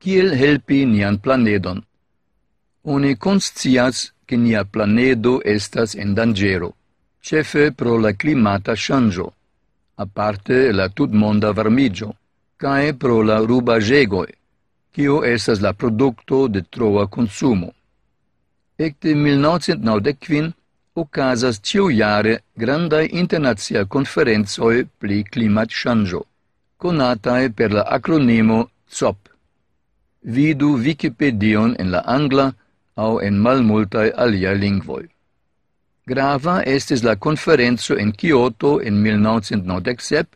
kiel helpi nian planedon. Oni conscias che nia planedo estas en dangero, cefe pro la climata shangio, aparte la tutmonda varmigio, cae pro la rubagegoe, cio estas la producto de troa consumo. Ecte 1995 ocasas ciu jare grandai internazia conferenzoi pli climat shangio, conatae per la acronimo COP vidu Wikipedion en la angla au en malmultaj alia lingvoi. Grava estis la conferenzo en Kyoto en 1997,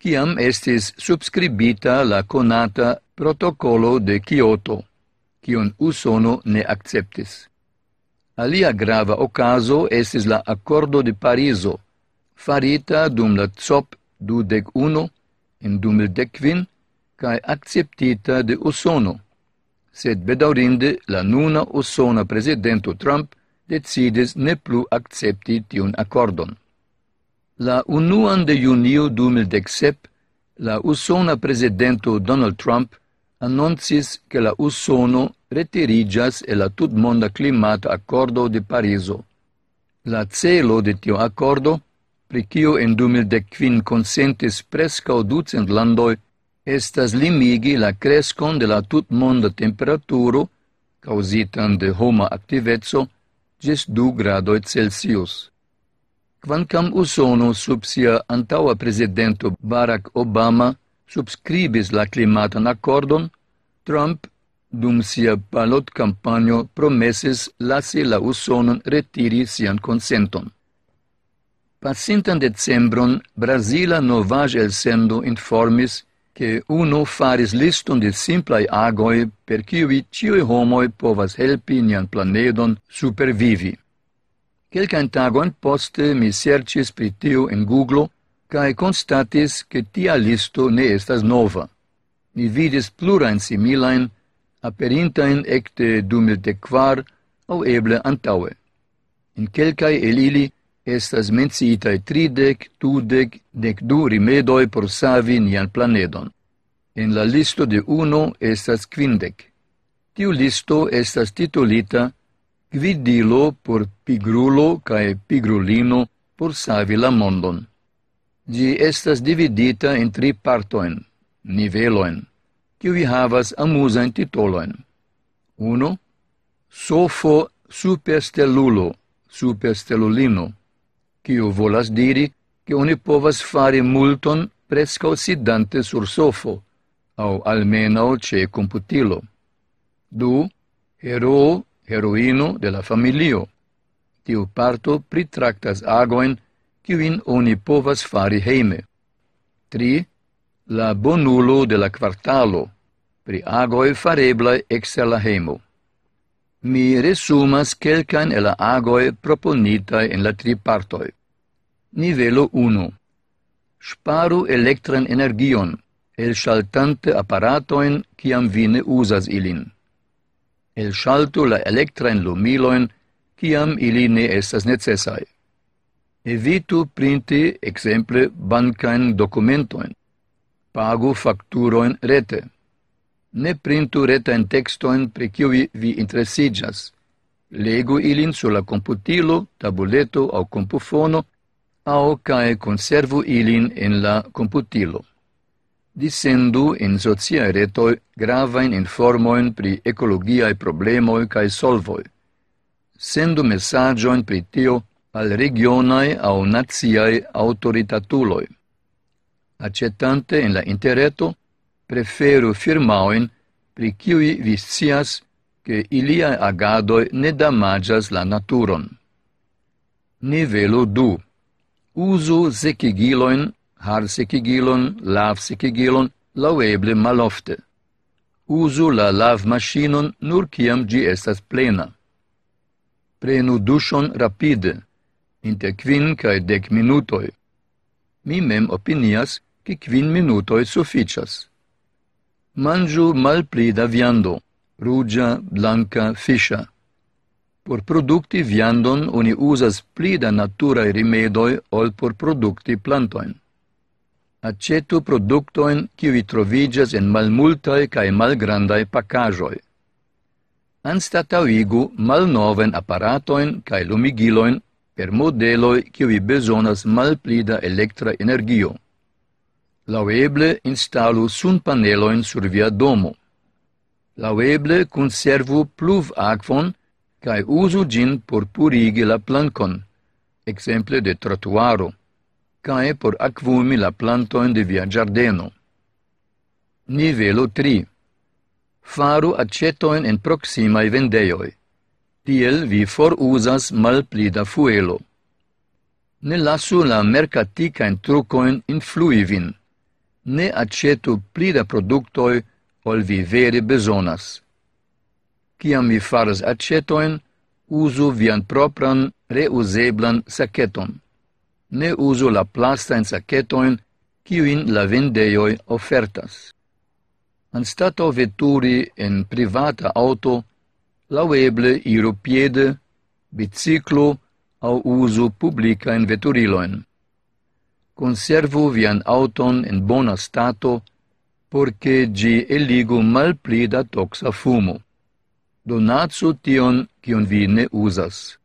ciam estis subscribita la conata protocolo de Kyoto, cion Usono ne acceptis. Alia grava ocaso estis la Accordo de Pariso, farita dum la COP 21 en 2015, cae acceptita de Usono, sed bedaurinde la nuna Usona presidento Trump decides ne plu accepti tiun accordon. La unuan de junio 2017, la Usona presidento Donald Trump annoncis che la Usono retirigas e la tutmonda climata accordo de Pariso. La celo de tio accordo, pri cio en 2015 consentis prescau ducent landoi estas limigi la crescon de la tutmonda temperaturo causitan de homa activezzo gis 2 gradoi Celsius. Quancam Usono sub sia antaua presidento Barack Obama subscribis la climatan accordon, Trump dum sia balot campagno, promesis lasi la Usonon retiri sian consenton. Pacintan decembron, Brasila novage el sendo informis che uno faris liston de simplai agoi per cui ciui homoi povas helpi nian planedon supervivi. Quelcan tagon poste mi sercis pri tio en Google cae constatis che tia listo ne estas nova. Mi vidis plurain similain aperintain ecte 2004 au eble antaue. In quelcae el ili estas menciitaj tridec, tudec, dec du rimedoi por savi nian planedon. En la listo de uno estas quindec. Tiu listo estas titulita Gvidilo por pigrulo cae pigrulino por savi la mondon. Gi estas dividita in tri partoin, niveloen, kiui havas amusain titoloen. 1. Sofo superstellulo, superstellulino kiu volas diri che oni povas fare multon presco sidante sur sofo, au almeno ce computilo. Du, hero, heroino de la familio. Tiu parto pritractas agoin, quin oni povas fari heime. Tri, la bonulo de la quartalo, pri agoe fareblai ex la heimo mi resumas quelcan el la agoi proponitai en la tri partoi. Nivelo 1. Sparu elektran energion, el shaltante apparatoin, kiam vine usas ilin. El shaltu la elektran lumiloin kiam ili ne estas necessai. Evitu printi, exemple, bancain documentoin. Pagu facturoin rete ne printu retajn textoin pri kiuj vi interesigas. Legu ilin sur la komputilo, tabuleto au compufono, au cae conservu ilin en la computilo. Disendu in sociaj retoi gravain informoin pri ecologiae problemoi cae solvoi. Sendu messagioin pri tio al regionae au naziae autoritatuloi. Accettante in la interreto preferu firmaoin pri kiui vi scias che ilia agadoi ne damagas la naturon. Nivelo 2. Uso sekigiloin, har sekigilon, lav sekigilon, laueble malofte. Uso la lav machinon nur kiam gi estas plena. Prenu dushon rapide, inter quin cae dec minutoi. Mi mem opinias, che quin minutoi sufficias. Mangiu malpli da viando, rugia, blanca, fisha. Por producti viandon oni usas pli da naturae rimedoi ol por produkti plantoin. Acetu produktojn kiuj trovigas en malmultae cae malgrandae pacajoi. Anstatauigu malnoven apparatoin cae lumigiloin per modeloj qui bezonas malpli da electra energio laueble instalu sunpaneloin sur via domo. Laueble conservu pluv aquon cae usu gin por purigi la plancon, exemple de trotuaro, cae por aquumi la plantoin de via giardeno. Nivelo 3. Faru accetoin en proximae vendeioi. Tiel vi for usas mal pli da fuelo. Ne lasu la mercatica in trucoin influi vin ne accetu pli da productoi ol vi vere besonas. Ciam vi faras accetoin, usu vian propran reuseblan saceton. Ne usu la plastain sacetoin, ciuin la vendeioi ofertas. Anstato veturi en privata auto, laueble iru piede, biciclo au usu publicaen veturiloin conservu vian auton en bona stato, porque gi eligu malpli da toxa fumo. Donatsu tion, kion vi ne usas.